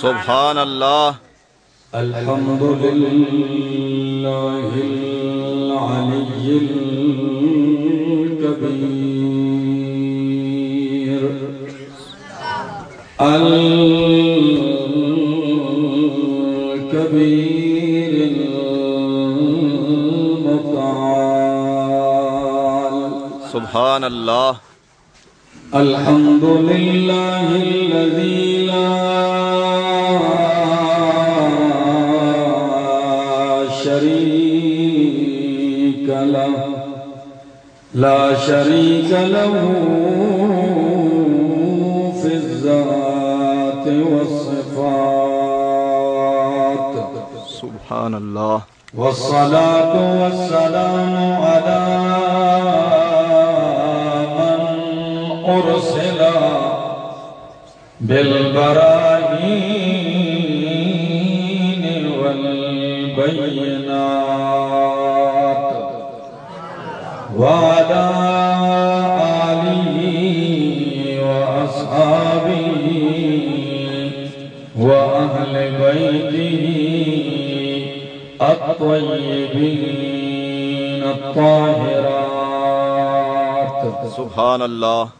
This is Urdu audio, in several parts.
سبحان اللہ الحمد لله العلي الكبير الكبير المتعال۔ سبحان اللہ الحمد لله الذي لا شريك له لا شريك له في الذات والصفات. سبحان اللہ. والصلاة والسلام على أرسل بالبراهين والبينات وعلى آله وأصحابه وأهل بيته الطيبين الطاهرات سبحان اللہ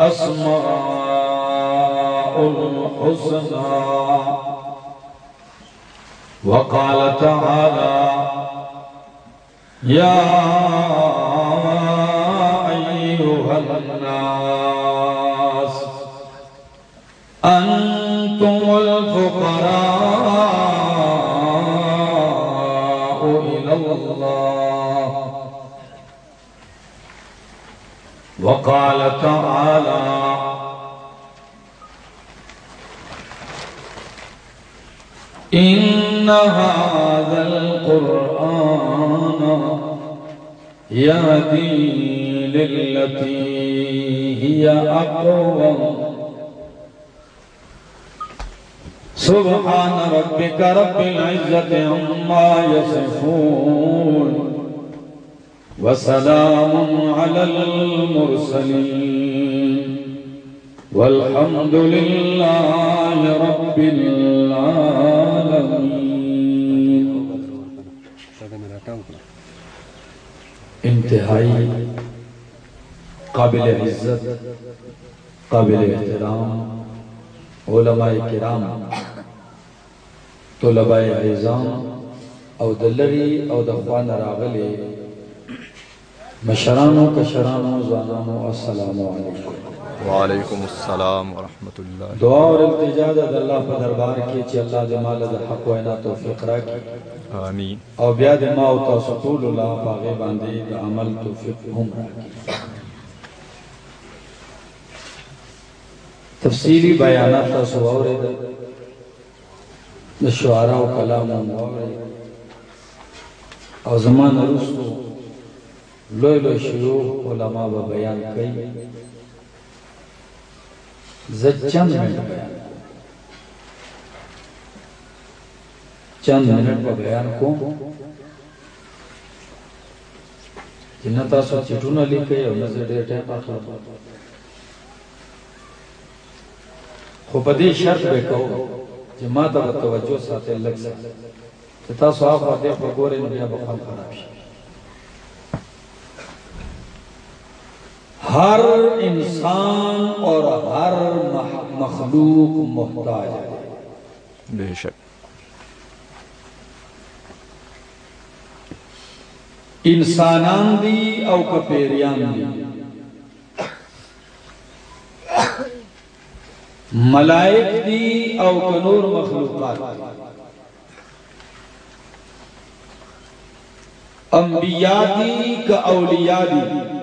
الأسماء الحسنى وقال تعالى يا وقال تعالى إن هذا القرآن يهدي للتي هي أقوم سبحان ربك رب العزة عما يصفون. وسلام على المرسلين والحمد لله رب العالمين. انتہائی قابل عزت، قابل احترام، علماء کرام، طلباء عظام، او دلری او دخوان راغلی مشرانو کشرانو زوانانو السلام علیکم. وعلیکم السلام ورحمۃ اللہ. دعا اور التجا د الله په دربار کې چې الله دې مال د حق وینا توفیق راکړي آمین. او بیا دې ما او تاسو ټول الله پاغه باندې د عمل توفیق هم راکړي تفصیلی بیانات تاسو اورید د شعرا او کلام او زمان رسو لوی لوی شیوخ علماء به بیان کوي زه چند منٹ بیان چند منٹ په بیان کوم. چې نه تاسو چټونه لیکئ او نه زه ډېر ټایم اخلم. خو په دې شرط به کوم چې ما ته به توجه ساتل لږ څه چې تاسو هغه دې په ګورې نو بیا به خوند خراب شي. ہر انسان اور ہر مخلوق محتاج ہے۔ بے شک۔ انسانان دی او کپیریان دی ملائک دی او کنور مخلوقات۔ انبیاء دی کا اولیاء دی۔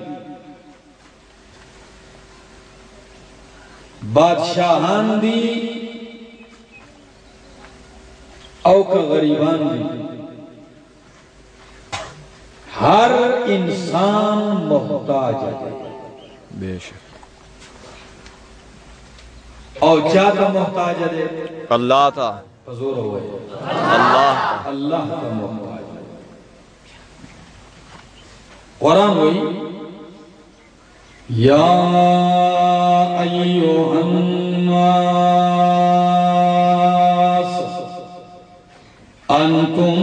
بادشاہان دی او کا غریبان دی. ہر انسان محتاج ہے. بے شک. اور چاہتا محتاج ہے؟ اللہ تھا حضور ہوئے. اللہ اللہ کا محتاج ہے. قرآن ہوئی یا ایوہ الناس انتم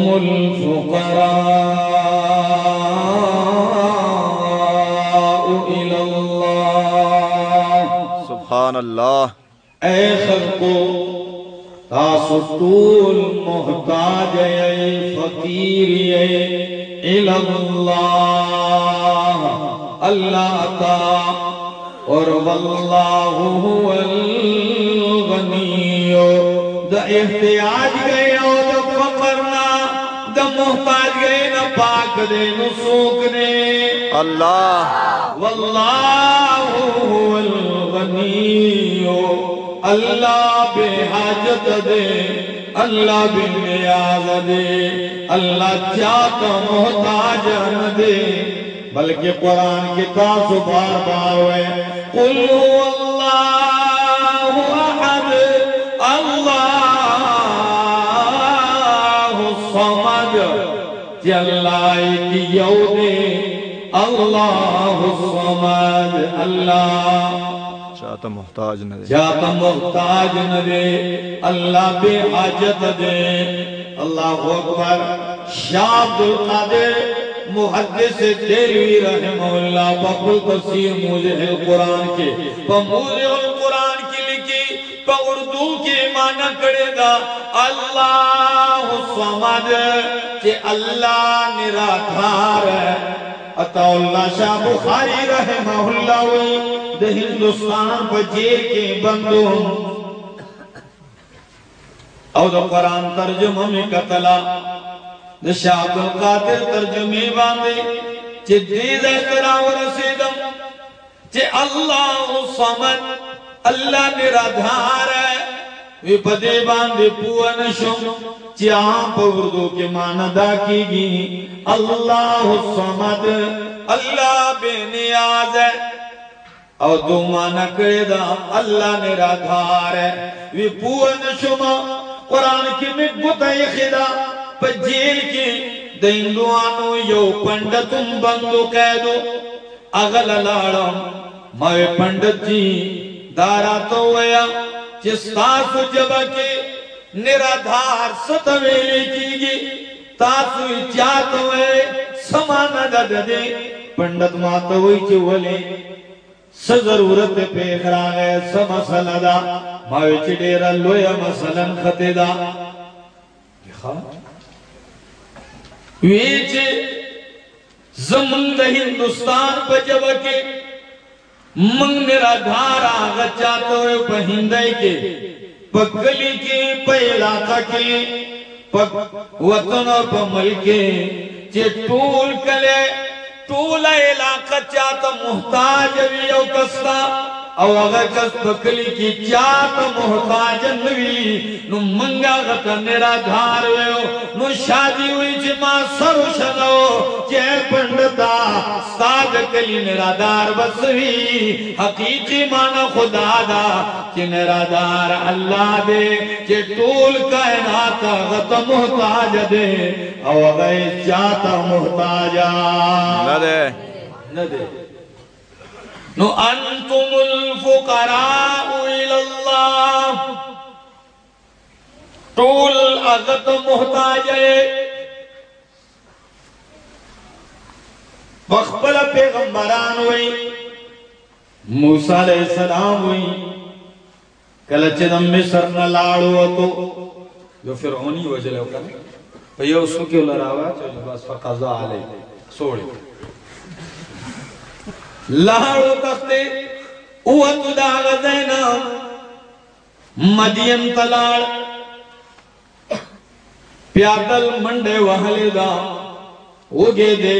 الفقراء الى اللہ سبحان اللہ اے خلقو تاسو طول محتاج اے فقیر اے الاللہ اللہ تا اور واللہ هو الغنی دا احتیاج گئے او دا فقرنا دا محتاج گئے نا پاک دے نسوک نے اللہ واللہ هو الغنی. اللہ بے حاجت دے اللہ بے نیاز دے اللہ چاہتا محتاج دے. بلکہ قرآن کی تاسو بار بار ہوئے۔ قل هو اللہ احد اللہ الصمد۔ کہ اللہ کی یو دے اللہ الصمد۔ اللہ۔ چاہتا محتاج نہ دے جاتا محتاج نہ دے اللہ بے حاجت دے۔ اللہ اکبر شاہ عبدالقادر۔ محدث دیروی رحمہ اللہ بقل تفسیر موجہ القرآن کے بموجہ القرآن کی لکھی پا اردو کے معنی کرے دا اللہ الصمد کہ اللہ نراکھار ہے۔ عطا اللہ شاہ بخاری رحمہ اللہ وی دے ہندوستان پا کے بندوں او دا قرآن ترجمہ میں قتلا دا شاہ عبدالقادر ترجمے باندے چے دید احترام رسیدم، چے اللہ صمد اللہ نرادھار ہے۔ وی پدے باندے پوان شم چے آم پا اردو کے معنی دا کی گی۔ اللہ صمد اللہ بے نیاز ہے۔ او دو مانا کرے دا، اللہ نرادھار ہے۔ وی پوان شما قرآن کی مقبتا خدا۔ پا جیل کی دیندوانو یو پندتم بندو قیدو، اغل لارم موے پندت جی دارا تو ویا چستاسو جبا کے نرادھار ستویلے کی گی تاسو اچات ہوئے سمانا دا دے پندت ماتا ہوئی چولے س ضرورت پہ اخرا گئے س مسئلہ دا ماوی چی ڈیرا لویا مسئلہ خطے دا۔ جی ویچ زمن دا ہندوستان پہ جب کے منگ میرا دھار آگا چاہتا ہوئے پہ ہندائی کے، پہ گلی کے، پہ علاقہ کے، پہ وطن اور پہ ملکے چے ٹول کلے، ٹول علاقہ چاہتا، محتاج بھی او کستا۔ او اگر کس پکلی کی چاہتا محتاج نوی نو منگا غتا نیرا دھار ویو نو شادی ہوئی چی ماں سرو شدو چے پندتا ساد کلی نیرا دار بسوی حقیقی مانا خدا دا چی نیرا دار اللہ دے چی طول کائنات غتا محتاج دے او اگر چاہتا محتاجا نہ دے نہ دے نو انتم الفقراء الاللہ طول عزت محتاج ہے. بخبل پیغمبران ہوئی. موسیٰ علیہ السلام ہوئی. کلچ دم مصر نہ لاڑو تو. جو فرعونی وجلے ہو کر پہ یہ اسو کیوں لراوا چلو بس فقضا علیہ. سوڑے. لاڑو تختے اوتو دا غزینا مدین تلاڑ پیادل منڈے وحلی دا، اوگے دے،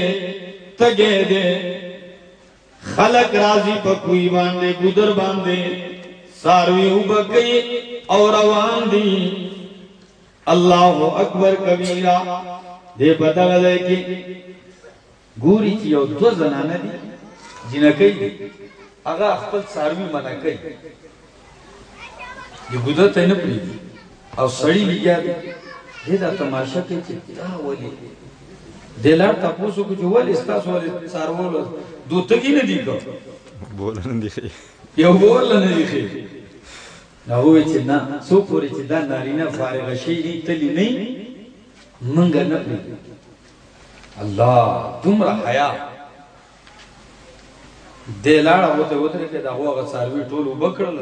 تگے دے، خلق راضی پا کوئی باندے، گدر باندے، ساروی اوبکی اور روان دی۔ اللہ اکبر کبیرہ، دے پتہ لگے کہ گوری چی یو دو زنانه دی۔ جنکی دی اگا خپل ساروی منکی دی گودا ته نه پریدي او سړی لګیا دی دې دا تماشا کوي چې دا ولي دلار تاسو کو جو ول استاسو ول سارول دو تګی نه دی کو بولن دی خی یو بول نه دی خي نو وی چې نه سو پوری چې دا نارینه فارغ شي دی تلی نه منګ نه پریدي الله دومره حیا دلاړه وته وته کې دا هغه ساروی ټول وبکړل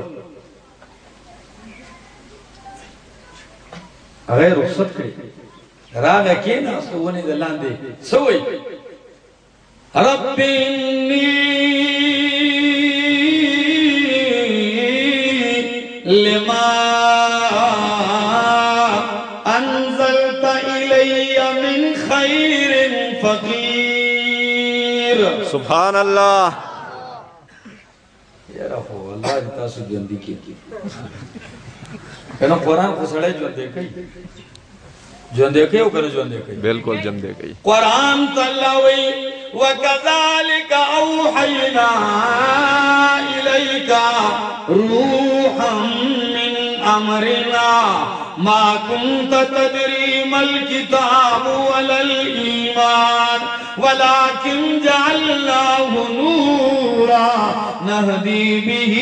هغه رخصت کړی راغه کې نه سونه د لاندې. سوې رب لما انزلت الی من خیر فقیر سبحان اللہ یاره خو الله دې تاسو ژوندۍ کړي کنه قرآن خو سړی ژوندۍ کوي ژوندۍ کوي او کنه ژوندۍ کوي بالکل قرآن تلاوي وكذلك أوحينا إليك روحا من أمرنا ما كنت تدري ما الكتاب ولا الإيمان ولكن جعلناه نورا نهدي به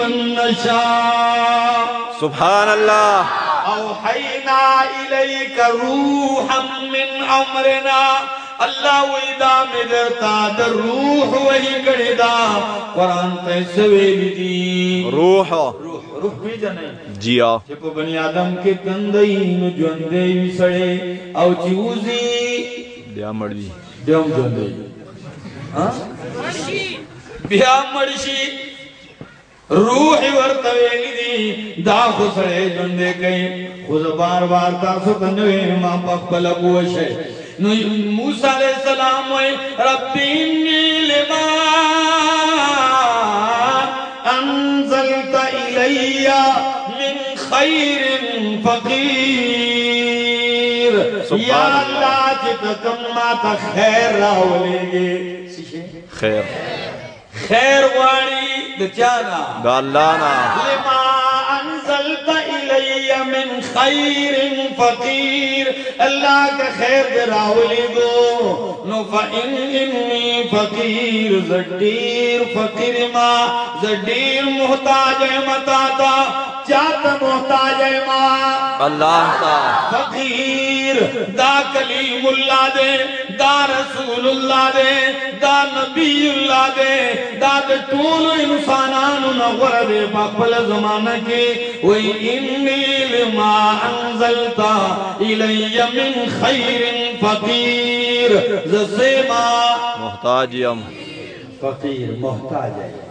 من نشاء. سبحان اللہ اوحینا الیک روحا من امرنا اللہ ویدا مدرتا در روح وہی گڑی دا قرآن تے سویلی دی روح. روح روح بھی جانے جیا چې په بنی آدم کې تندئی نو ژوندې وي سړی او چې وزي بیا مڑی بیا ژوندې ها بیا مړ شي روح ورته ویلي دي دا خو سړی ژوندې کوي خو بار بار تاسو ته وایم ما په خپله پوه شئ نو موسی علیہ السلام وی رب انی لما انزلت الی من خیر فقیر۔ یا اللہ. اللہ جت کم ما تا خیر راولے گے۔ خیر۔ خیر واری دچانا۔ دا اللہ نا۔ خیر فقیر اللہ کا خیر دے راولی گو نو فإن انی فقیر زدیر فقیر ما. زدیر محتاج متاتا چاہتا محتاج ما. اللہ تا. فقیر دا کلیم اللہ دے دا رسول اللہ دے دا نبی اللہ دے دا دے طول انسانانو نغور دے پاکبل زمانہ کی وی انی لما انزلتا الی من خیر فقیر۔ زسیما محتاج یم۔ فقیر محتاج ہے۔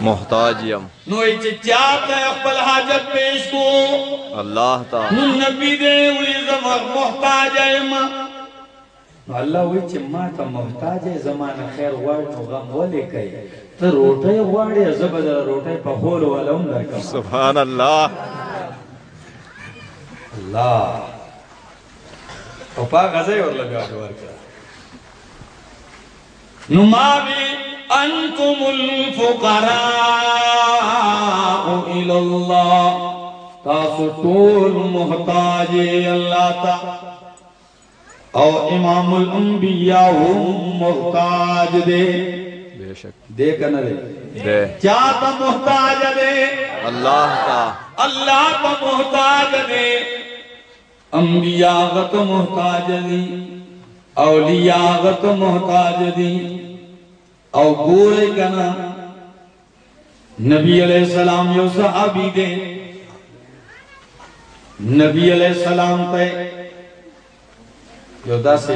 محتاج یم نو چاہتا ہے اقبل حاجت پیش کو. اللہ تا. نو نبی دے وی زمان محتاج نو اللہ وی چې ما ته محتاج زمان خیر غواړ نو غم ولې کوي ته روټۍ غواړې د روټۍ په خول ولا هم درکم سبحان اللہ. الله او پا غزه ورلګا ورکړه نو ما بي انتم الفقراء الى الله. تاسو ټول محتاج الله تا او امام الانبیاء هم محتاج دے بے شک. دے کنه دے. دے چاہتا محتاج دے؟ اللہ تا. اللہ کا محتاج دے. انبیاء غت محتاج دی. اولیاء غت محتاج دی. او گورے کنا نبی علیہ السلام یو صحابی دے۔ نبی علیہ السلام تے یو دا سے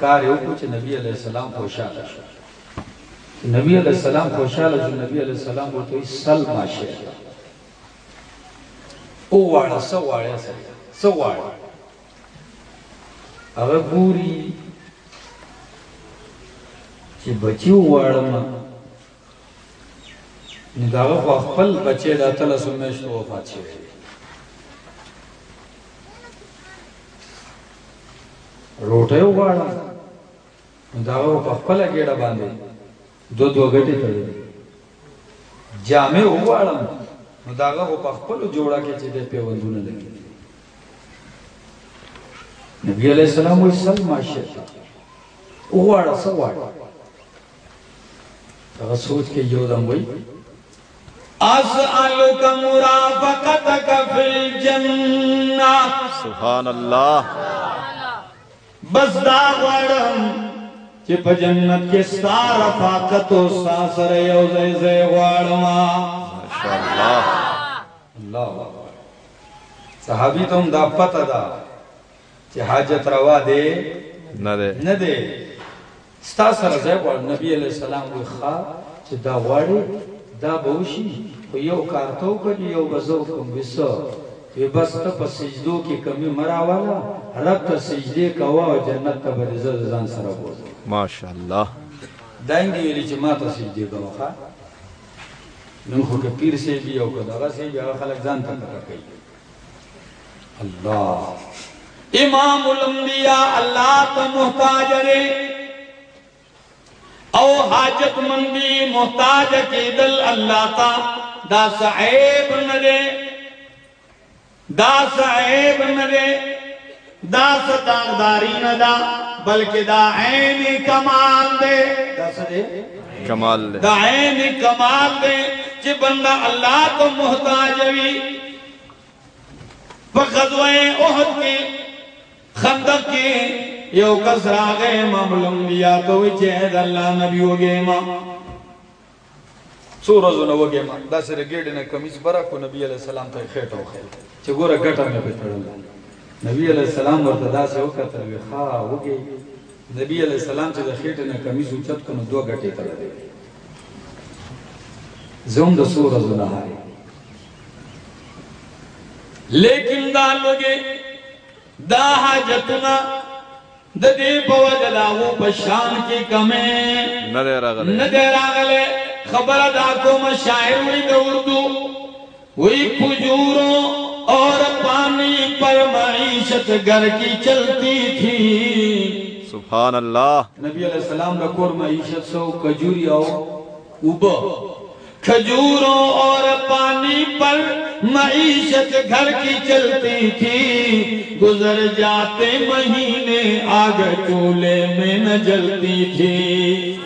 کار یو کچھ نبی علیہ السلام خوشحال شو نبی علیہ السلام خوشحال شو نبی علیہ السلام کو تو سل ماشے او واړه سو واړه سو واړه هغه ګوري چې بچي وواړم. نو دا خو خپل بچی د اتلسو میاشتو وفات شوی. دی. روټۍ وغواړم. نو دا هغه په خپله ګېډه باندې دو دو ګټې تړلې. جامې وغواړم. نو دا هغه په خپلو جوړه کې چې دی پیوندونه لګي نبی علیہ السلام وی سل ماشی وغواړه څه سوچ کې یو دم وی اسألك مرافقتك في الجنة سبحان اللہ بس دا غړم چې په جنت کې ستا رفاقت او ستا سره یو ځای ځای غواړم ماشاءاللہ الله اکبر صحابي ته دا پته ده چې حاجت روا دی نہ دے نه دی ستا سره ځای غواړم نبی علیہ السلام وی ښا چې دا غواړي دا به وشي خو یو کار ته وکړي یو به زه وکړم وی بس ته په سجدو کې کمی مراواله رب ته سجدې کوه او جنت ته به زه ځان سره بوځم ماشاءاللہ دا یې ویلي چې ما ته سجدې کوه نن خو که پیر سی بي او که دغه سی هغه خلک ځان ته کوي الله امام الانبیاء اللہ تو محتاج رے او حاجت مندی محتاج کی دل اللہ تا دا سعیب نرے دا سعیب نرے دا ستاقداری ندا بلکہ دا عین کمال دے۔ دا دی کمال دے۔ دا عین کمال دے چی بندہ اللہ تو محتاج وی۔ پا غزوہ احد کے خندق کے یو کس راغے مملم لیا تو وی چہد اللہ نبی ہوگے ماں څو ورځې وګې ما۔ دا سره ګېډې نه کمیس برکو نبی علیہ السلام ته خېټه وخېل چې ګوره ګټه مې په تړل نبی علیہ السلام ورته داسې وکتل وی ښا وګې نبی علیہ السلام چې د خېټې نه کمیس اوچت کړو دوه ګټې تړلې زوم د څو ورځو نه هاري لیکن دا لوگے دا حاجتنا دا دے پوجد آو پشان کی کمیں نہ دے رغلے ندے راغلے خبر ادا کو مشاعر ہوئی دا اردو. ہوئی کھجوروں اور پانی پر معیشت گھر کی چلتی تھی. سبحان اللہ. نبی علیہ السلام د کور معیشت سو کجوري او اوبه کھجوروں اور پانی پر معیشت گھر کی چلتی تھی۔ گزر جاتے مہینے آگ چولے میں نہ جلتی تھی۔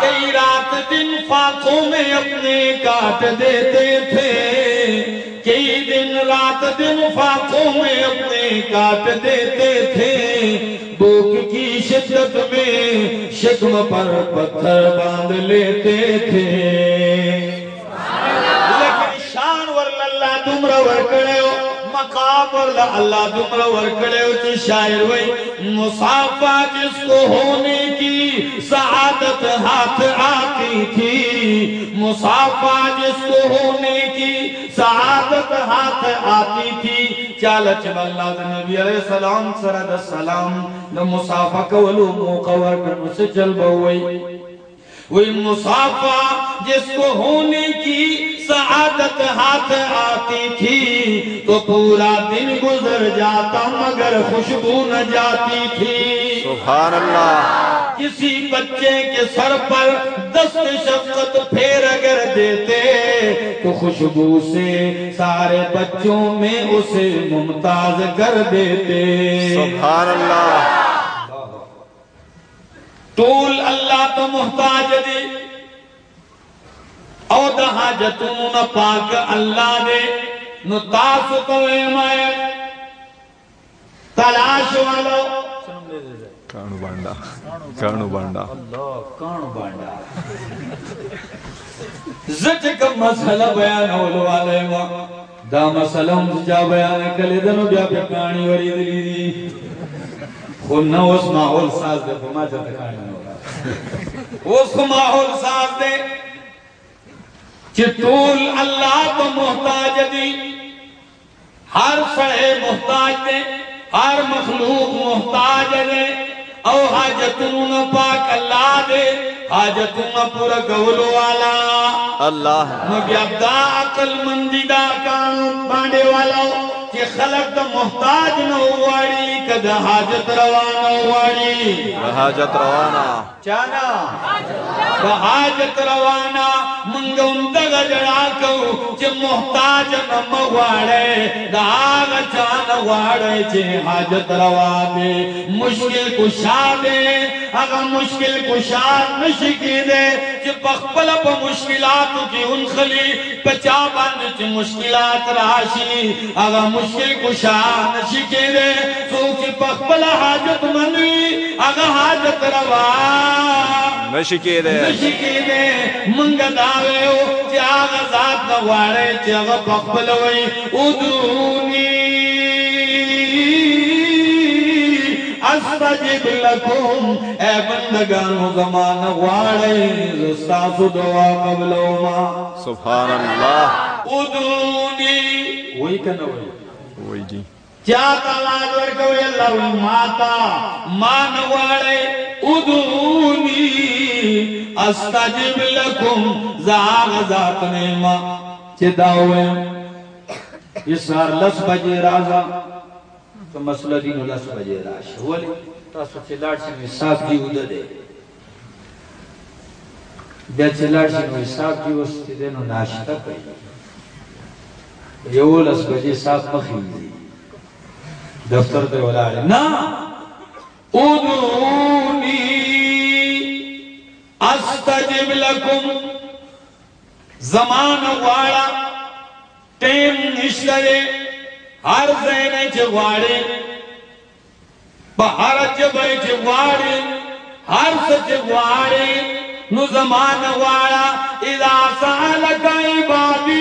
کئی رات دن فاقوں میں اپنے کاٹ دیتے تھے۔ کئی دن رات دن فاقوں میں اپنے کاٹ دیتے تھے۔ بھوک کی شدت میں شکم پر پتھر باندھ لیتے تھے۔ لیکن شان ورل اللہ دمرا ورکڑے ہو۔ مقام ورل اللہ دمرا ورکڑے ہو چی شاعر وئی مصافہ جس کو ہونے کی سعادت ہاتھ آتی تھی۔ مصافہ جس کو ہونے کی سعادت ہاتھ آتی تھی۔ چالا چالچ اللہ دا نبی علیہ السلام، سرد السلام دا مصافہ کولو موقع ورکڑ سے چل بوئی وہی مسافہ جس کو ہونے کی سعادت ہاتھ آتی تھی تو پورا دن گزر جاتا مگر خوشبو نہ جاتی تھی۔ سبحان اللہ۔ کسی بچے کے سر پر دست شفقت پھیر اگر دیتے تو خوشبو سے سارے بچوں میں اسے ممتاز کر دیتے۔ سبحان اللہ۔ طول اللہ تو محتاج دی۔ او دا حاجتون پاک اللہ دے نو تاسو کو ایمائے تلاش والو. کانو بانڈا کانو بانڈا. الله کان باندې زچ کم مسئلہ بیان اولو والے ما دا مسله هم جا بیان کړي دنو بیا په کہانی وری دلی دي خو نو اوس ماحول ساز ده په ما ته کہانی نه وره. اس ماحول ساتھ دے چطول اللہ تو محتاج دی۔ ہر سڑے محتاج دے ہر مخلوق محتاج دے۔ او حاجتون پاک اللہ دے حاجتون پورا کولو والا۔ اللہ دا عقل مندی دا قانون باندې والا۔ چې خلق د محتاج نه وواړي کدا حاجت روانه وواړي حاجت روانا. چانا؟ دا حاجت روانا منگا اندگا جڑا کو چه محتاج نمواڑے دا آغا چانا واڑے چه حاجت روا دے مشکل کشا دے اگا مشکل کشا نشکی دے. چه پخپل پا مشکلاتو کی انخلی پچا باند چه مشکلات راشی اگا مشکل کشا نشکی دے چه پخپل حاجت منوی اگا حاجت روا۔ نشکی دے۔ نشکی دے منگا داوے ہو چی آغا ذات نوارے چی آغا پخبلوئی ادونی استجب لکم اے بندگانو زمان وارے زستاسو دعا قبلو ما سبحان اللہ۔ ادونی وہی کنوئی۔ وہی جی چاہتا لاد ورکوی اللہ وی ماتا مانواڑے ادونی استجب لکم زاغ ذات نیما چی داوے یہ سار لس بجے رازا تو مسئلہ دینو لس بجے راش ولی تاسو چی لاڑ سی میں ساک دی اودا دے بیا چی لاڑ سی میں ساک دی وستی دینو ناشتہ کئی یو لس بجے ساک مخیم دی دفتر دے ولاڑے نا ادونی استجب لکم۔ زمان وارا ٹیم نشترے، ہر زینے چھ وارے بہر جبے چھ وارے ہر سچ وارے نو زمان وارا اذا سالک عبادی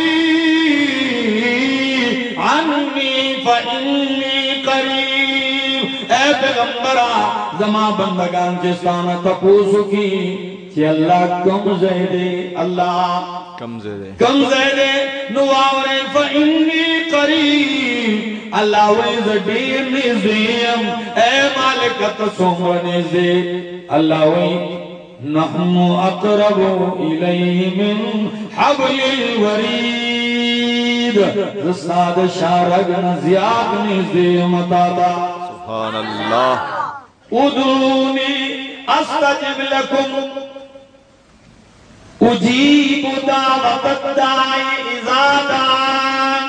زمان بندگان چستانا تپوسو کی چی اللہ کم زیدے اللہ کم زیدے۔ کم زیدے نواورے فإنی قریب۔ اللہ ویز دیر نزدیم اے مالکت سومر نزدے اللہ ویز نحن اقرب الیہ من حبل الورید۔ رساد شارگ نزیاد نزدیم تاتا سبحان اللہ۔ ادونی استجب لکم. اجیب دعوت الدائی ازادان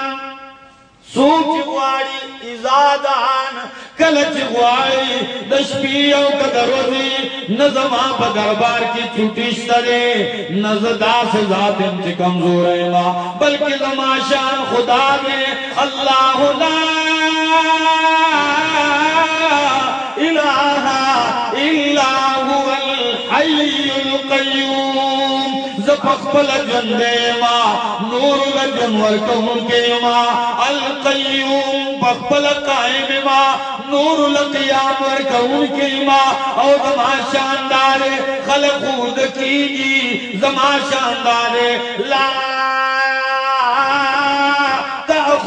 سوچ غواری ازادان کلچ غواری دشپیو کدروزی نظمان پا دربار کی چھوٹیشتا دے نزدہ سے ذات انچ کمزور ہے ماں بلکہ زمان شان خدا دے. اللہ لا الہ الا هو الحی القیوم زفقبل جندے ما نور لجنور کون کے القیوم فقبل قائمما، نور لقیام ورکون کے ما او زمان شاندار خلق خود کیجی زمان شاندار لا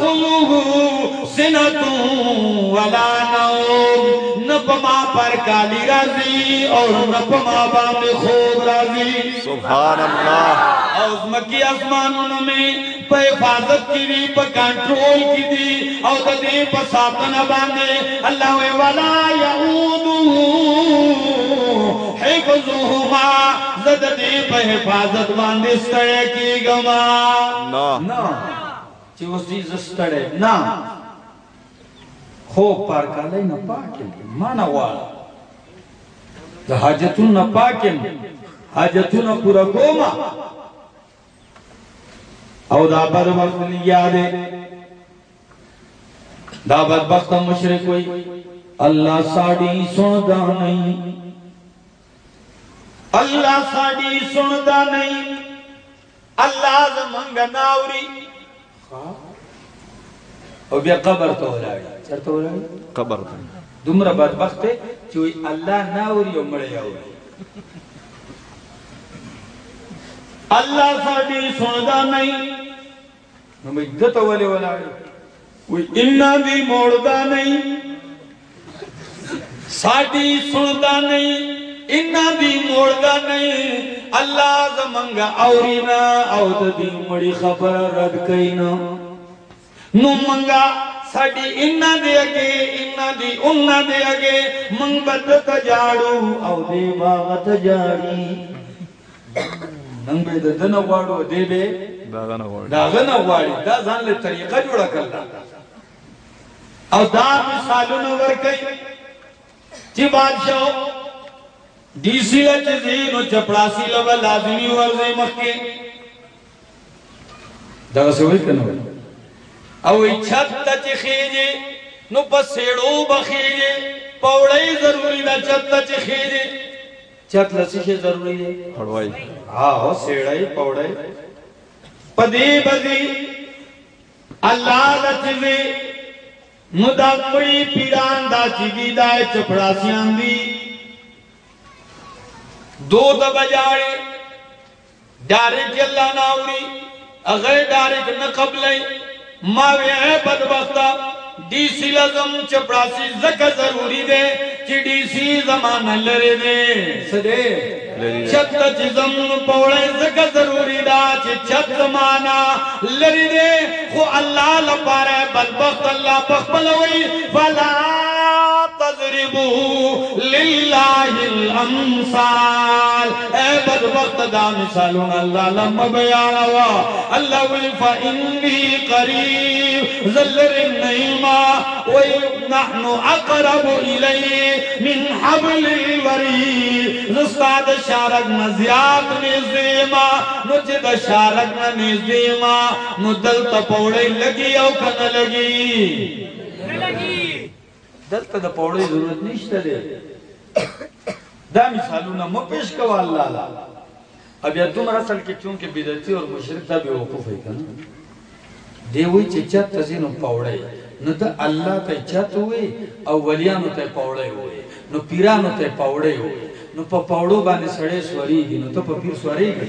تأخذه سنة ولا نوم نپما پر کالی راضی اور نپما بام خوب راضی۔ سبحان اللہ اور مکی آسمانوں میں پہ حفاظت کی دی پہ کنٹرول کی دی اور دے پہ ساتن باندے اللہ ولا یعودو حفظوہما۔ زد دے پہ حفاظت باندے سڑے کی گما۔ نا نا چی اس چیز ستڑے نا خوب پار کالای نا پاکم مانا والا۔ دا حاجتون نا پاکم حاجتون نا پورا کوما۔ او دا بدبخت لیادے دا بدبخت مشرک ہوئی۔ اللہ ساڑی سندا نہیں۔ اللہ ساڑی سندا نہیں۔ اللہ زمانگ ناوری۔ او بیا قبر تو ولاړی چرته ولاړی قبر تے دومره بدبخت چې الله ناوري او مړی اوري. الله ساډي سندا نه نو مې دته ولې ولاړی وی ان دی موړدا نه ساڈی سندا نہیں انہاں دی موڑدا نہیں اللہ زمنگا اورینا او دی مڑی خبر رد کینا نو منگا ساڈی انہاں دے اگے انہاں دی انہاں دے اگے منگ بد تجاڑو او دے باغت جاڑی ننگ بے دن واڑو دے بے داغه نه غواړي دا غنه واړي دا ځان له طریقه جوړه کړل او دا مثالونه ورکړي چې بادشاہ ڈی سی ایچ دی نو چپڑاسی لو لازمی ورزی مکه دا سوي کنه او چھت ته چې خېږي نو په سیړو بخېږي پوړی ضروری ده چھت ته چې خېږي چھت لسی شي ضروری ده خړوای ها هو سیړای پوړی پدی بدی اللہ دا چیزی مدقوی پیران دا چیزی دا چپڑاسیان دی۔ دو دبا جاڑے ڈارک اللہ ناوری اگر ڈارک نقبلے ماوی اے بدبختا، ڈی سی لازم چپڑاسی زکر ضروری دے، چی ڈی سی زمانہ لرے دے، سدے۔ چت چزم پوڑے زکر ضروری دا چی چت زمانہ لرے دے خو اللہ لپارے بدبخت اللہ بخبلوی فلا تضربو للہ الامثال اے بدبخت دا مثالون اللہ لما بیانوا اللہ وی فإنی قریب ذلر النعیمہ وی نحن اقرب الی من حبل الورید زستاد شارک نزیاد نزدیما نو چه دا شارک نزدیما نو دل تا پوڑی لگی او کن لگی۔ دلته د پوړې ضرورت نشته دی دا مثالونه مو پیش کوه الله لا۔ اب یا دومره اصل کې چونکه بدعتي او مشرک ته بیوقوف وي کنه دی وی چې چت تزینو پوړې نو ته الله ته چت وي او ولیانو ته پوړې وي نو پیرانو ته پوړې وي نو په پوړو باندې سړې سوريږي نو ته په پیر سوريږي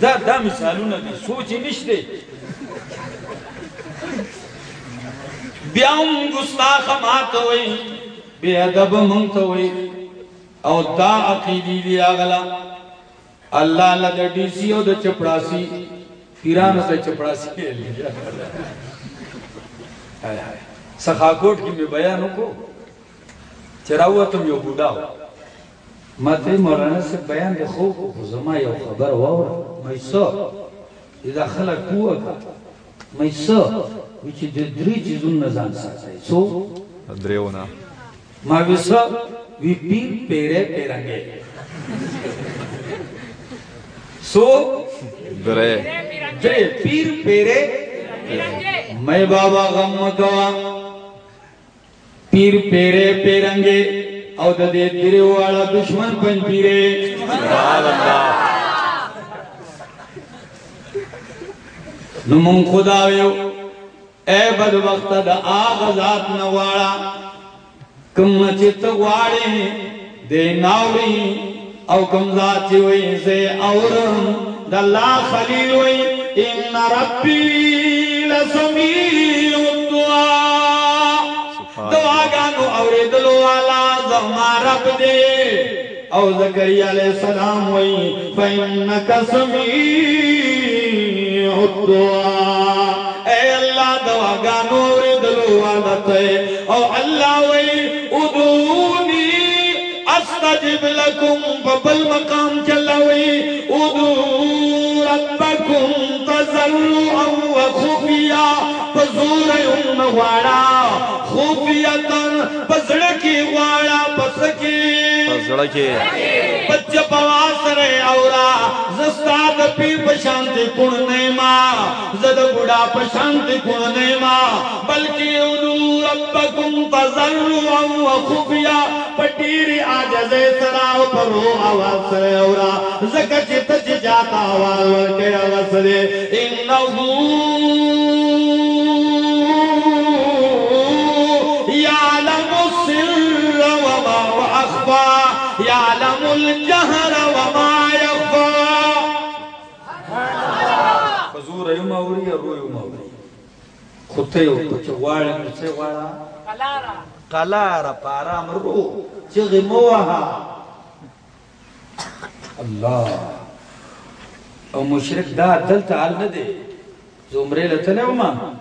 دا دا مثالونه دي، سوچ نشته. بیا هم گستاخ مات ہوئی بے ادب منت ہوئی او دا عقیدی دی آگلا اللہ اللہ دا ڈی سی او دا چپڑاسی پیرانو سے چپڑاسی لے لیا ہائے ہائے سخاکوٹ کی میں بیانوں کو چرا ہوا تم یو بودا ہو۔ ماتے مولانا سے بیان دے خوب زما یو خبر واورا۔ میسو اذا خلق ہوا کا۔ میسو وچی د درې چیزونو ځان ساتي سو دریونه ما وسا وی پیر پیره پیرنګې سو درې درې پیر پیره مې بابا غم مکوا پیر پیره پیرنګې او د دې درې واړه دشمن پن پیره سبحان الله نو مون خدا ویو اے بد وقت دا آغا ذات نوارا کم چت واڑے دے ناوری او کم ذات چوئی سے اورم دا اللہ خلیل وی ان ربی لسمیع الدعا دعا گانو اوری دلو والا زما رب دے۔ او زکریا علیہ السلام وی فإنک سمیع الدعا۔ اے اللہ دعا گانو اوری دلو والا تے۔ او اللہ وی ادونی، استجب لکم ببل مقام چلوی ادو ربکم تزرعا و خفیا پزور ام غواړه خفیتا پزړکی غواړه پسکی زړه کې بچ پواسر اورا، زستاد پی پشانتی کون نیما، زد بڑا پشانتی کون نیما بلکی ادو ربکم تزرعا و خفیا پٹیری آجز سراو پرو آواز سر اورا، زکا چی تچ جاتا آواز ورکے آواز سرے انہو واخفى يعلم الجهر وما يخفى. حضور یوم اوری رو یوم اوری خطه یو چې غواړي نو څه غواړه قلاره پارا مرو. چې غموها الله. او مشرک دا دلته حال زمره لته نه ومه.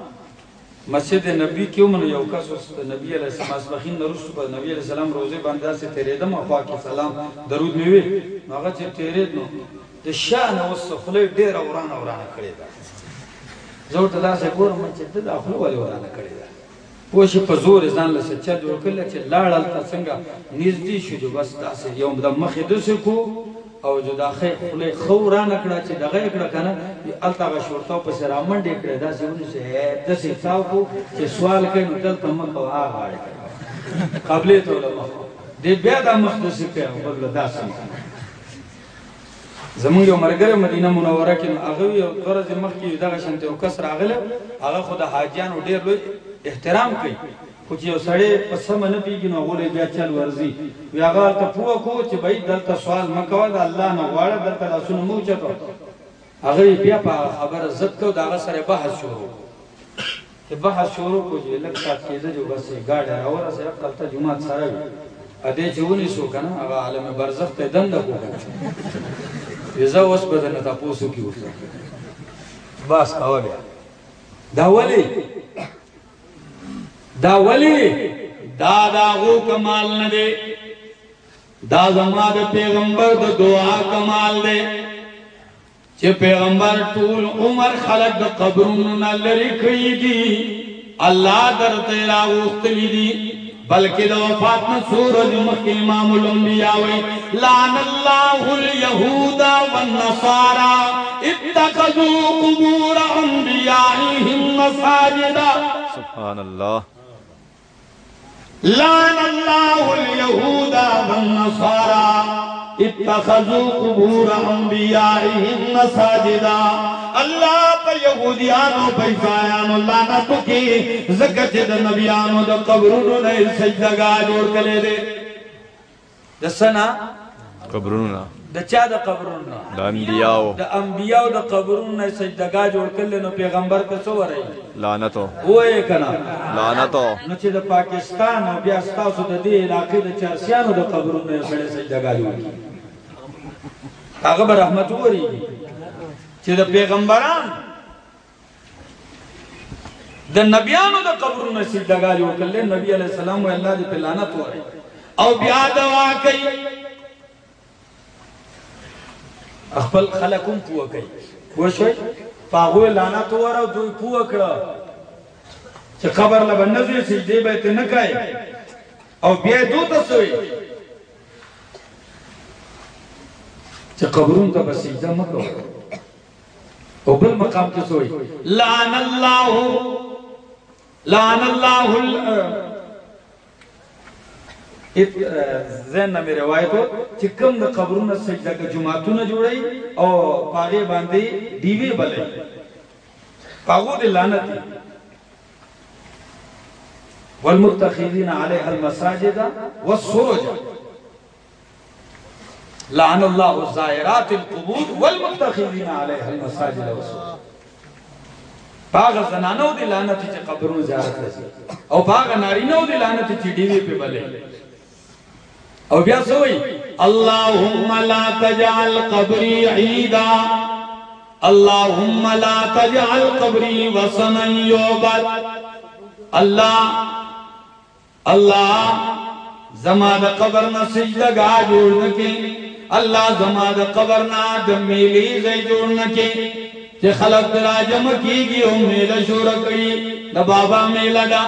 مسجد نبی کیوں من یو کس نبی علیہ السلام اسبخین نرسو پر نبی علیہ السلام روزے باندھا سے تیرے دم اخوا کی سلام درود میوے ماغا چه تیرے دنو د شان اوس خله ډیر اوران اوران کړی دا زور ته داسې ګورم چې د خپل ولې اوران کړی دا پوه شي په زور ځان له سچا جوړ کړل چې لاړل ته څنګه نږدې شو جو بس داسې یو د مخې د کو. او جو داخه خله خوران کړه چې دغه کړه کنه التا غ شورتاو په سر امنډې کړه داسې ونه سه د سې تاو کو چې سوال کوي نو دلته مکه واه غاړي قبلې ته علماء دې بیا د مخدس په بل داسې زمونږ یو مرګره مدینه منوره کې هغه یو ورځ مخکې دغه شنت یو کس راغله هغه خود حاجیانو ډیر لوی احترام کوي. خو چې یو سړی په سم نه پیږي نو غولې بیا چل ورزي وی هغه ته پوه کو چې بای دلته سوال مکوه د الله نه غواړه دلته لاسونه مو چتو هغه بیا په خبره زد کو دغه سره بحث شروع. چې بحث شروع کو چې سات کېده جو بس گاډه راوره سره کلته جمعه سره ا دې چونی سو کنه هغه عالم برزخ ته دند کو زه اوس به نه تاسو کې اوسه بس اوله دا ولی. دا ولی دا دا غو کمال نه دی. دا زما د پیغمبر د دعا کمال دی. چې پیغمبر ټول عمر خلق د قبرونو نه لري کړی دي الله درته راغوښتلی دي بلکہ دو وفات میں سورج مکی امام الانبیاء وی لعن اللہ اليہود والنصارى اتخذوا قبور انبیائهم مساجدا. سبحان اللہ لان اللہ اليہود والنصارى، اتخذوا قبور انبیائهم مساجدا۔ اللہ پا یہودیانو پا عیسائیانو لعنتو کی زکت دا نبیانو دا قبرونو نے سجدگا جوڑ کلے دے۔ دسنا؟ قبروننا د چا د قبرونو دا انبیاءو د انبیاء د قبرونو سجدگا جوړ کړل نو پیغمبر ته څو ورای لعنتو. وې کنا لعنتو. نو چې د پاکستان او بیا ستاسو د دې علاقې د چرسیانو د قبرونو سره سجدگا جوړ هغه به رحمت وری چې د پیغمبران د نبیانو د قبرونو سجدگا جوړ کړل نبی علیہ السلام او الله دې په لعنت وره او بیا دوا کوي. خپل خلقوم پوه کوي پوه شوي پاغوی لعنت وره او دوی پوه کړه. چې قبر له بنځي سجدي به ته نه کوي او بیا دوی ته سوی. چې قبرون ته بس سجده مکو او بل مقام کې سوی. لعن الله لعن الله ال- زین نمی روایتو چې کم د قبرونو سجده کې جمعتونه جوړي او پاغه باندې دیوی بلې پاغو دې لعنت دي. والمتخذين عليها المساجد والسرج۔ لعن الله الزائرات القبور والمتخذين عليها المساجد والسرج۔ باغ زنانو دی لعنت چې قبرونو زیارت لسی او باغ نارینو دی لعنت چې ډیوی په بلې او بیا سوئی اللهم لا تجعل قبري عيدا اللهم لا تجعل قبري وصنا يعبد الله الله زما د قبر نه سجده گا جوړ نکي الله زما د قبر نه د میلی ځای جوړ نکي خلق را جمع کیږي او میله شور کوي د بابا میله دا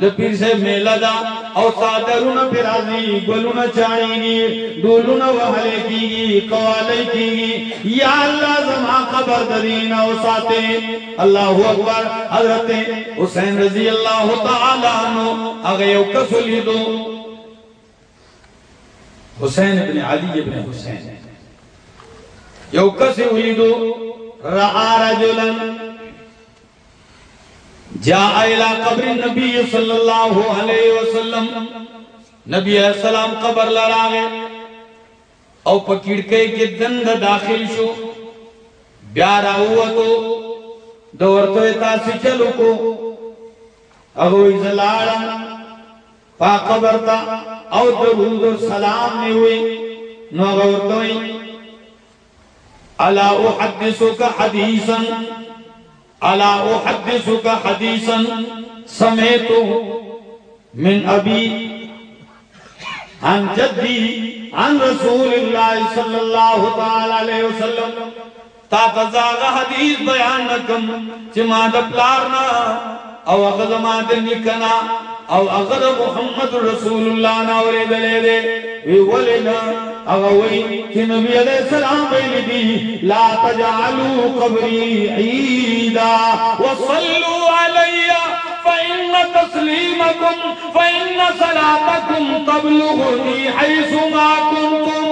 د پیر سے میله دا۔ او صادرونه پر راځي ګلونه چاړيږي ډولونه وهلې کیږي قوالې کیږي یا الله زما قبر درین او ساته الله اکبر، حضرت حسین رضی الله تعالی عنہ هغه یو کس لیدو۔ حسین ابن علی ابن حسین۔ یو کس ولیدو رعا رجلا جاء الى قبر النبي صلی اللہ علیہ وسلم۔ نبی علیہ السلام قبر لراغے۔ او پکیڑکے کے دند داخل شو۔ بیا راوتو دورتو تاسی چلو کو۔ اگوی زلالم پا قبر تا او درود و سلام میں ہوئی نو غورتوئی الا احدثك حدیثا الا احدثك حدیثا سمیتو من ابی عن جدی عن رسول اللہ صلی اللہ تعالی علیہ وسلم. تا تزاغ حدیث بیان نکم، چی ما دا او اغد ما دا نکنا او اغد محمد رسول اللہ ناوری دلے دے وی ولنا اغوی چی نبی علیہ السلام بیلی دی لا تجعلوا قبری عیدا وصلوا علیہ فإن تسليمكم فإن صلاتكم تبلغني حيث ما كنتم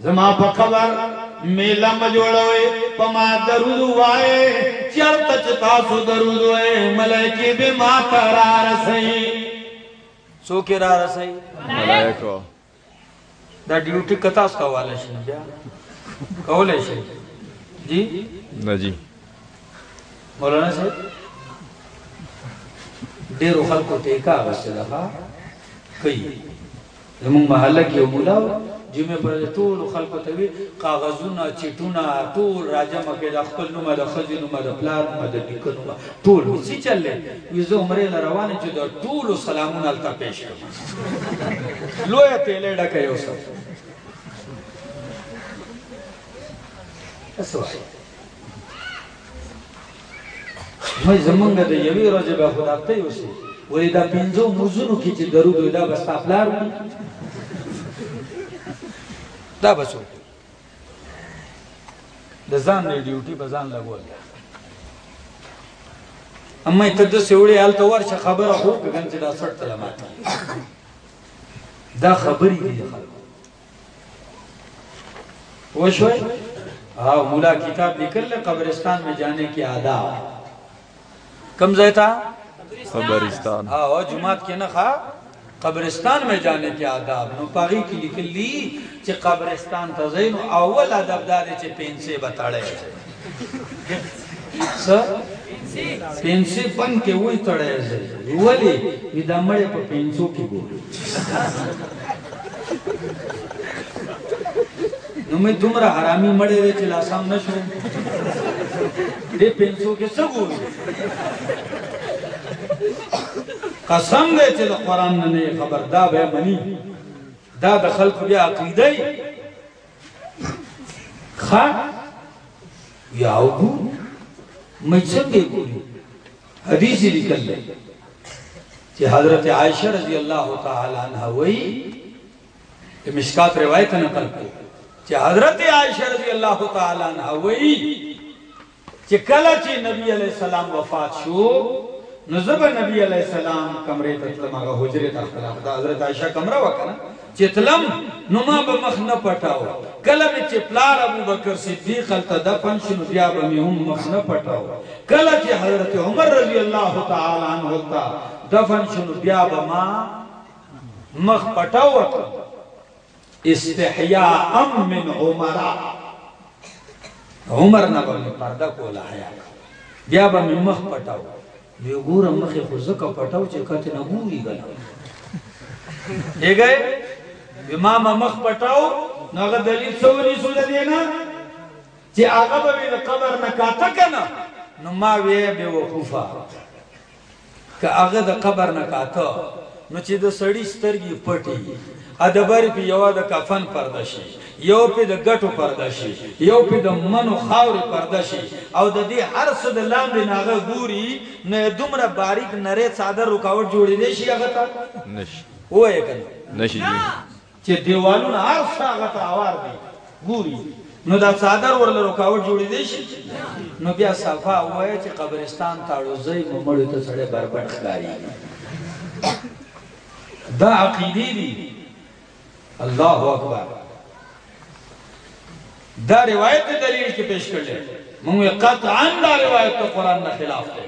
زما په خبر میلا مجوړوي پما درود وای چرته چې تاسو درود وای ملائکه به ما قرار سي څوک را رسي ملائکو دا ډیوټي کتا اس حواله شي بیا کولای شي جی نجی مولانا صاحب ډیرو خلکو ټیکا غسه ده کوي زمون محله کې مولا جمعه پر ټول خلکو ته وی کاغذونه چټونه ټول راجمه کې د خپل نوم د خزینو نوم د پلار نوم د نیکه نوم، ټول. وسی چلې وی زه عمره ل روانه چې د ټول سلامونه الته پېښ کړم. لوی تیلې ډکه یو څه. اسوه مې زمونږ د یوې ورځې به خدا ته یوسي ولې دا پنځو موزونو کې چې درود وي، دا بس تاسو دا بسو د ځان نه ډیوټي به ځان لګول. اما ته د سیوړې حال ته ورشه خبره خو کګن چې دا سټ تل ماته. دا خبرې دي خلکو. وشوي ہاں مولا کتاب نکل لے قبرستان میں جانے کی آداب. کم زیتا خبرستان ہاں جماعت کے نخا قبرستان میں جانے کے آداب، نو پاگی کی لکھ لی چی قبرستان تا زین اول ادب دارے چی پینسے بتاڑے۔ سر پینسے پن کے وہی تڑے سے ولی ویدہ مڑے پا پینسو کی گولی نو میں تمرا حرامی مڑے رے چلا سام نشو دے پینسو کے سب ہوئی قسم دے چې د قران نه خبر، دا به منی، دا د خلکو بیا عقیده خا، یا وګو مې څنګه ګوري حدیث لیکل دی چې حضرت عائشہ رضی اللہ تعالی عنہ وی مشکات روایت نقل کړي چې حضرت عائشہ رضی اللہ تعالی عنہ وی چې کله چې نبی علیہ السلام وفات شو نو نبی علیہ السلام کمرے تتلم آگا حجرے تختلم دا حضرت عائشہ کمرہ وکنا چتلم نو ما با نہ پٹاو کلم چی پلار ابو بکر صدیق التا دفن شنو بیا با می هم مخ نہ پٹاو کل چی حضرت عمر رضی اللہ تعالی عنہ ہوتا دفن شنو بیا با ما مخ پٹاو وکنا استحیاء من عمرہ عمر نہ با می پردہ کولا حیا بیا با می مخ پٹاو وی ګورم مخې خو زکه پټاو چې کته نه ګوري غلا دی گئے امام مخ پټاو، نو هغه دلیل څونی سو د دینا چې هغه به د قبر نه کاته کنه؟ نو ما وی به وقوفا که هغه د قبر نه کاته، نو چې د سړی سترګې پټي ادبر په یو د کفن پرده شي یو په د ګټو پرده شي یو په د منو خاور پرده شي او د دې هر څه د لاندې ناغه ګوري نه دومره باریک نری څادر رکاوټ جوړې دي شي هغه ته. نشی وای کنه. نشی جی چې دیوالونه هر څه هغه ته اوار دي ګوري. نو دا څادر ورله رکاوټ جوړې دي شي. نو بیا صفا وای چې قبرستان تاړو زئی ممړو ته سړی بربند ښکاری دا عقیدی دی اللہ اکبر. دا روایت دلیل کی پیش کر لے منگوی قطعا دا روایت تو قرآن نہ خلاف دے.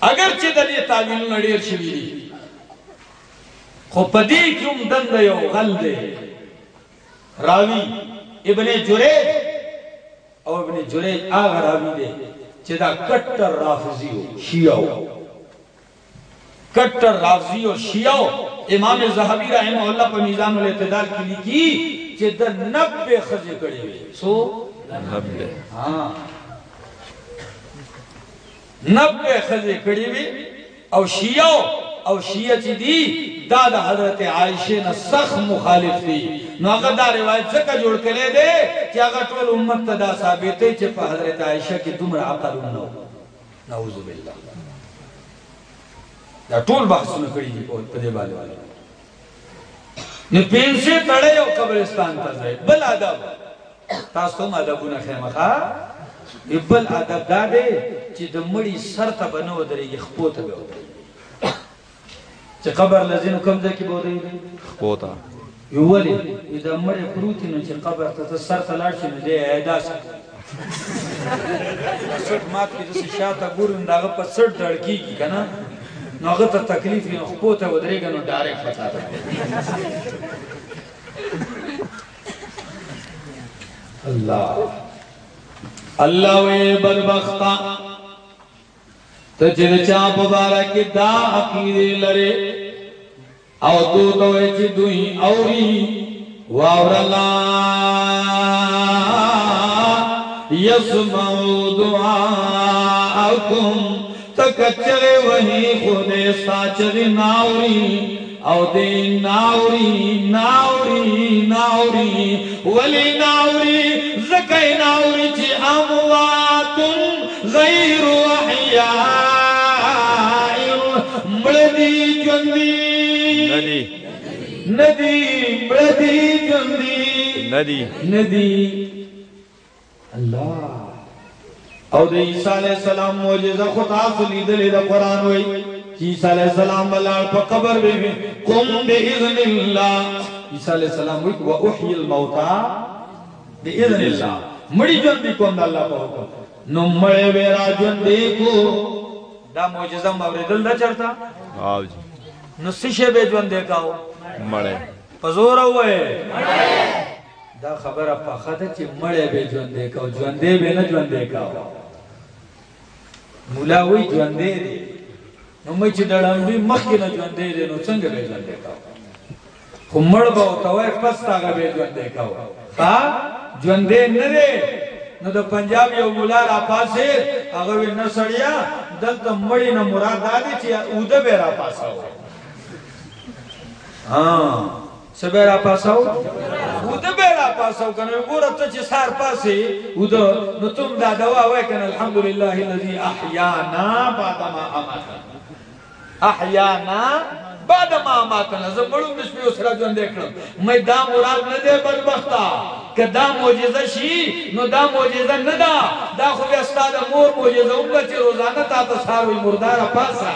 اگر اگرچہ دلی تعویل نڑیر شوی دی. خو پدی کیوں دند یو غل دے. راوی ابن جریج او ابن جریج آغا راوی دے. چې دا کټر رافضی او شیعه کٹر رافضی اور شیعہ امام زہبی رحمہ اللہ پر میزان الاعتدال کی لکھی کہ در نبے خزے کڑے ہوئے۔ سو؟ نبے۔ ہاں۔ نبے خزے کڑے ہوئے۔ او شیعہ او شیعہ چی دی؟ دادا حضرت عائشہ نا سخ مخالف تھی۔ نو اگر دا روایت سکا جوڑ کرے دے کہ اگر طول امت تدا ثابتے چھے پا حضرت عائشہ کی دمر عقل نو۔ نعوذ باللہ۔ دا ټول بحثونه کړی دي په دې باندې نو پینسه تړې او قبرستان ته ځي بل ادب. تاسو هم ادبونه خیمخه بل ادب دا دی چې د مړی سر ته بنو درېږي خپو ته به چې قبر لزینو کوم ځای کې به ودرېږي؟ خپوتا یو ولې دا مړی پروت نو چې قبر ته ته سر ته لاړ شي نو دی اعداس سټ مات کې د شاته ګورم داغه په سټ ډړکیږي کنه نو هغه ته تکلیف نو خپو ته ودرېږي نو ډایرکټ پتا ده اللہ اللہ وی بدبختا ته چې چا مبارک دا عقیده لري او تو تو چې دوی اوري واورلا يسمع دعاءكم تکچره وਹੀ خود ساچغ ناوري او دې ناوري ناوري ناوري ولی ناوري زکای ناوري چې اموات غیر احیاء مړدي ژوندۍ ندی. ندی مړدي ژوندۍ ندی. ندی. الله او د عیسی علیہ السلام معجزہ خدا لیدلې د قران وای چې عیسی علیہ السلام بلال په قبر به قم باذن الله. عیسی علیہ السلام وای او احیی الموتى باذن الله. مړي ژوند دي کوم د الله په حکم. نو مړې ورا ژوند دي کو. دا معجزہ موریدل دا چرتا آو جی. نو سشه به ژوند دي کاو مڑے پزور وای دا خبره په خاطر چې مړې به ژوند دې کو ژوند دې به نه ژوند دې کو مولا وی ژوند دې نو مې چې ډړمبي مخکې نه ژوند دې نو څنګه به ژوند دې خو مړ به او توای پس تاګه به ژوند دې کو ها ژوند نه دې نو د پنجاب یو مولا را پاسه هغه وی نه سړیا دلته مړی نه مراد دا دي چې اوده به را پاسه ها ہاں۔ سبیرا پاساو؟ او بیرا پاساو کنه ګوره ته چې سار پاسې او نو تم دا دوا وای کنه الحمدلله الذي احیانا بعد ما اماتنا. احیانا بعد ما اماتنا. زه مړو د شپې سره ژوند کړم. مې دا مراد نه دی بدبختا که دا معجزه شي، نو دا معجزه نه ده. دا خو بیا ستا مور معجزه. هم ده چې روزانه تا ته سهار وي مرداره پاسه.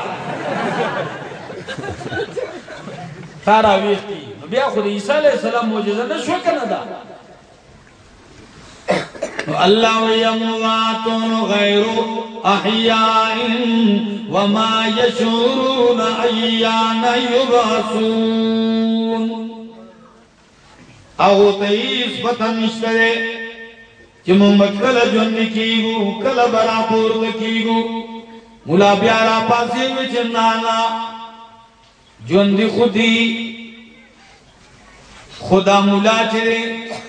تارا ویختی. بیا خود عیسیٰ علیہ السلام موجزہ نشو کنه دا اللہ یموات غیر احیاء وما یشورون ایان یبعثون او تیس پتہ نشترے چې مونږ کله ژوند کیږو، کله برا پورته کیږو. مولا بیا را پاسې وچ نانا ژوند خودي خدا مولا چرے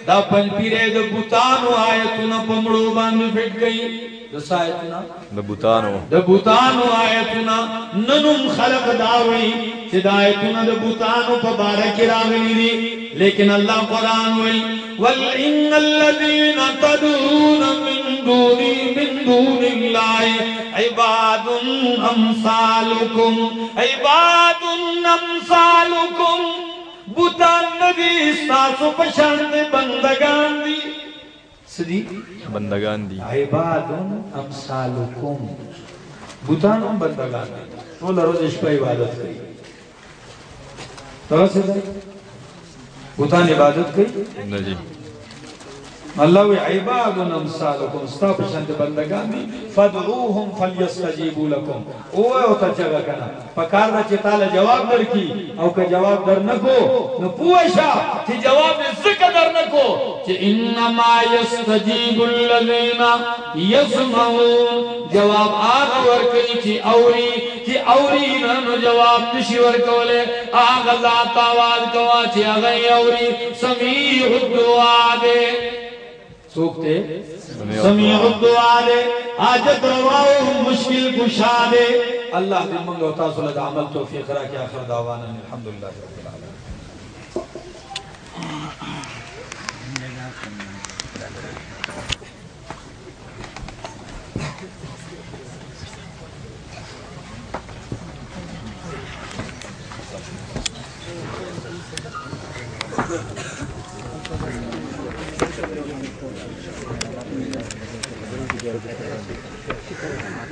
دا پن پیرے دا بوتانو آیتونا پمڑو باندو فٹ گئی۔ دا سایتونا د بوتانو۔ دا بوتانو آیتونا ننم خلق داوئی چی دا آیتونا دا بوتانو پا بارکی راغلی دی۔ لیکن اللہ قرآن وئی وَالْإِنَّ الَّذِينَ تَدُونَ مِن دُونِ مِن دُونِ اللَّهِ عِبَادٌ أَمْثَالُكُمْ عِبَادٌ أَمْثَالُكُمْ۔ بوتان ندی ساسو پشاند بندگان دی۔ سدی؟ بندگان دی۔ عباد امثالکم۔ بوتان هم بندگان دی۔ ټول روز شپه عبادت کوي تاسو څه بوتان عبادت کوي ندی اللہ وی عباد امثالکم ستا پشند بندگان دی فدعوهم فلیستجیبوا لکم اوه او تا چگا کنا پکار دا چی تالا جواب در کی او که جواب در نکو نو پوشا چی جواب ذکر در نکو کہ انما یستجیب الذین یسمعون جواب آگ ورکی چی اوری چی اوری ننو جواب نشی ورکولے آگ ذات آواز کوا چی اغی اوری سمیع الدعا دے سوکتے سمیع الدعا دے آجت رواؤ مشکل کشا دے۔ اللہ دے منگو تاسو لد عمل توفیق را کی آخر دعوانا الحمدللہ رب العالمين Gracias.